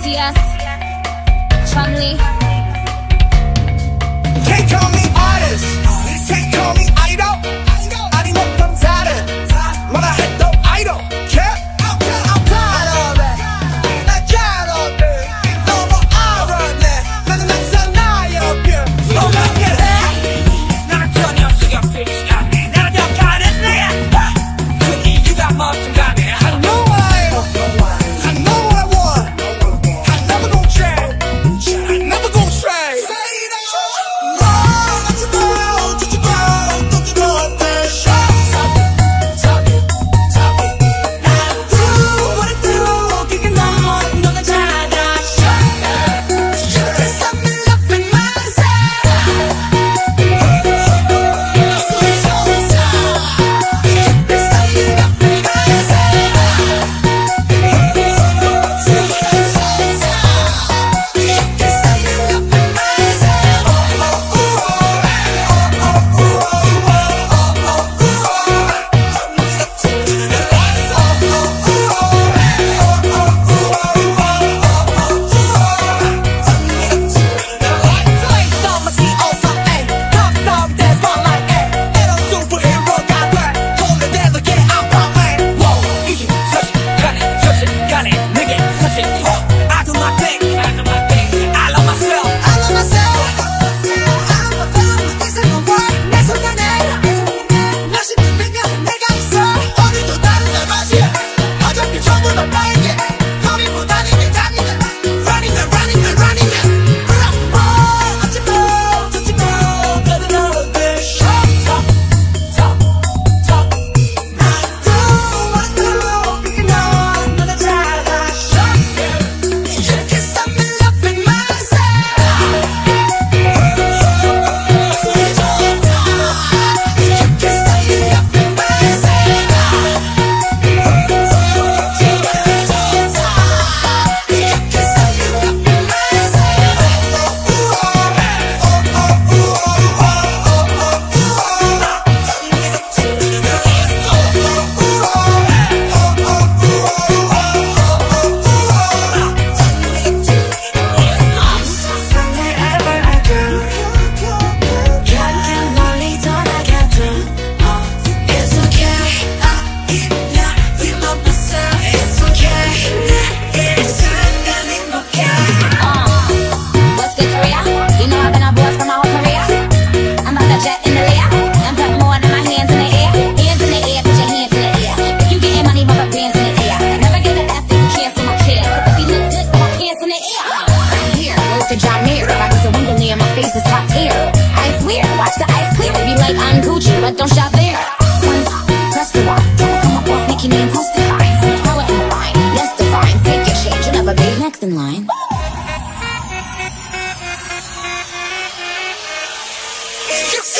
Matias, Chumley. Can't call me.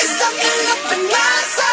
See something up in my side.